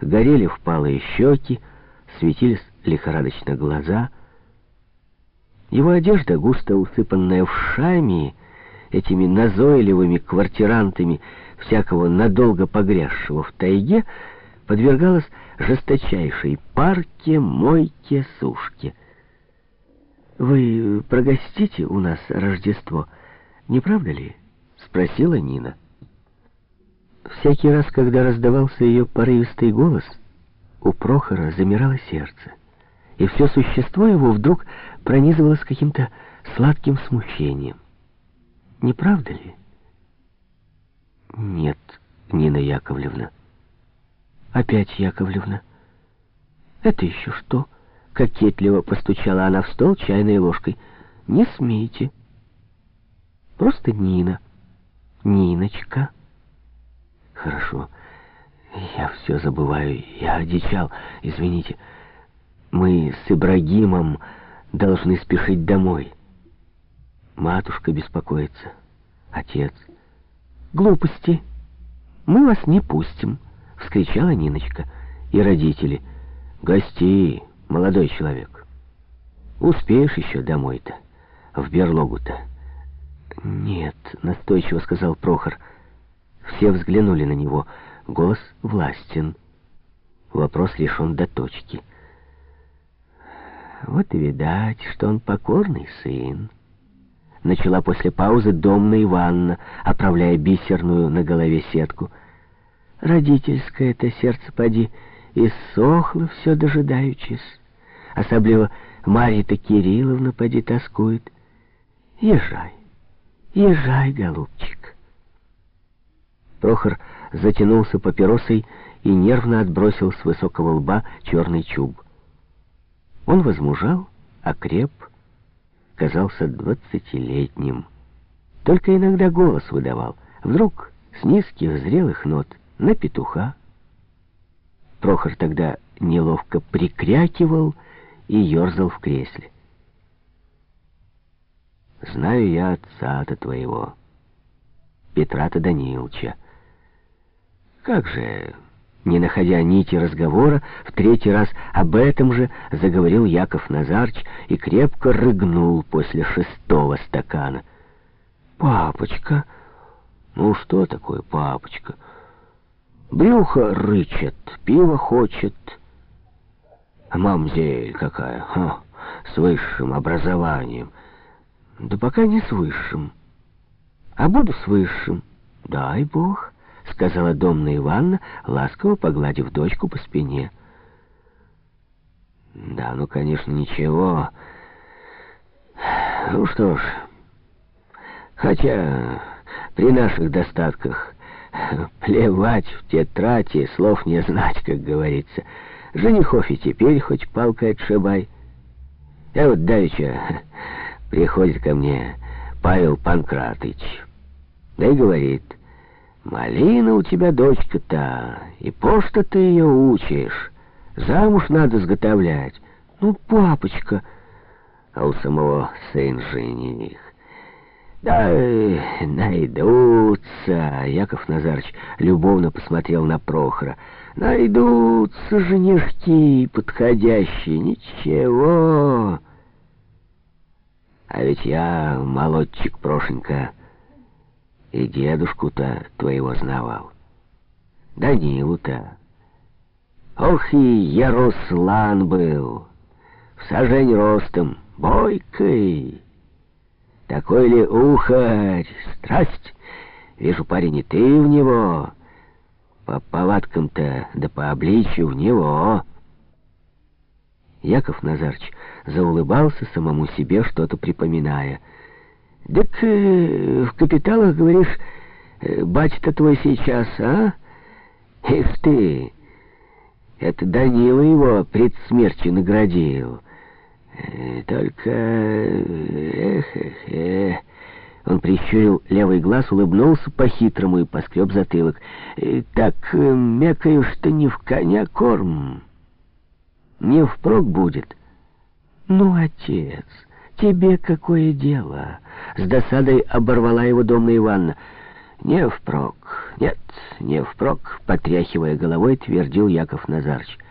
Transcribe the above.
горели впалые щеки, светились лихорадочно глаза. Его одежда, густо усыпанная вшами, этими назойливыми квартирантами всякого надолго погрязшего в тайге, подвергалась жесточайшей парке, мойке, сушке. «Вы прогостите у нас Рождество, не правда ли?» — спросила Нина. Всякий раз, когда раздавался ее порывистый голос, у Прохора замирало сердце, и все существо его вдруг пронизывалось каким-то сладким смущением. Не правда ли? Нет, Нина Яковлевна. Опять Яковлевна. Это еще что? Кокетливо постучала она в стол чайной ложкой. Не смейте. Просто Нина. Ниночка. Хорошо. Я все забываю. Я одичал. Извините. Мы с Ибрагимом должны спешить домой. Матушка беспокоится. Отец. Глупости. Мы вас не пустим. — вскричала Ниночка. И родители. «Гости, молодой человек. Успеешь еще домой-то, в берлогу-то?» «Нет», — настойчиво сказал Прохор. Все взглянули на него. Голос властен. Вопрос лишен до точки. «Вот и видать, что он покорный сын», — начала после паузы домна Иванна, оправляя бисерную на голове сетку — Родительское-то сердце, поди, и сохло все дожидаючись. Особливо Марья-то Кирилловна, поди, тоскует. Езжай, езжай, голубчик. Прохор затянулся папиросой и нервно отбросил с высокого лба черный чуб. Он возмужал, окреп, казался двадцатилетним. Только иногда голос выдавал. Вдруг с низких зрелых нот — на петуха. Прохор тогда неловко прикрякивал и ерзал в кресле. «Знаю я отца-то твоего, Петра-то Данилча. Как же...» Не находя нити разговора, в третий раз об этом же заговорил Яков Назарч и крепко рыгнул после шестого стакана. «Папочка! Ну что такое папочка?» Брюхо рычит, пиво хочет. А мамзель какая, Ха, с высшим образованием. Да пока не с высшим. А буду с высшим. Дай бог, сказала домна Ивановна, ласково погладив дочку по спине. Да, ну, конечно, ничего. Ну что ж, хотя при наших достатках Плевать в тетради, слов не знать, как говорится. Женихов и теперь хоть палкой отшибай. Я вот давеча приходит ко мне Павел Панкратыч. Да и говорит, малина у тебя дочка-то, и пошта ты ее учишь. Замуж надо сготовлять. Ну, папочка, а у самого сын жених. Да, найдутся, Яков Назарович любовно посмотрел на Прохора. Найдутся женишки подходящие, ничего. А ведь я, молодчик Прошенька, и дедушку-то твоего знавал. Данилу-то. Ох и Ярослан был, в сажень ростом, бойкой. Такой ли ухарь? Страсть! Вижу, парень, и ты в него. По повадкам-то, да по обличию в него. Яков Назарч заулыбался самому себе, что-то припоминая. «Так э, в капиталах, говоришь, э, батя-то твой сейчас, а? Эх ты! Это Данила его пред смертью наградил». Э, только... Эх, эх, эх... Он прищурил левый глаз, улыбнулся по-хитрому и поскреб затылок. «Так, мякаю, что не в коня корм. Не впрок будет». «Ну, отец, тебе какое дело?» С досадой оборвала его домна Ивановна. Не впрок, нет, не впрок, потряхивая головой, твердил Яков Назарыч.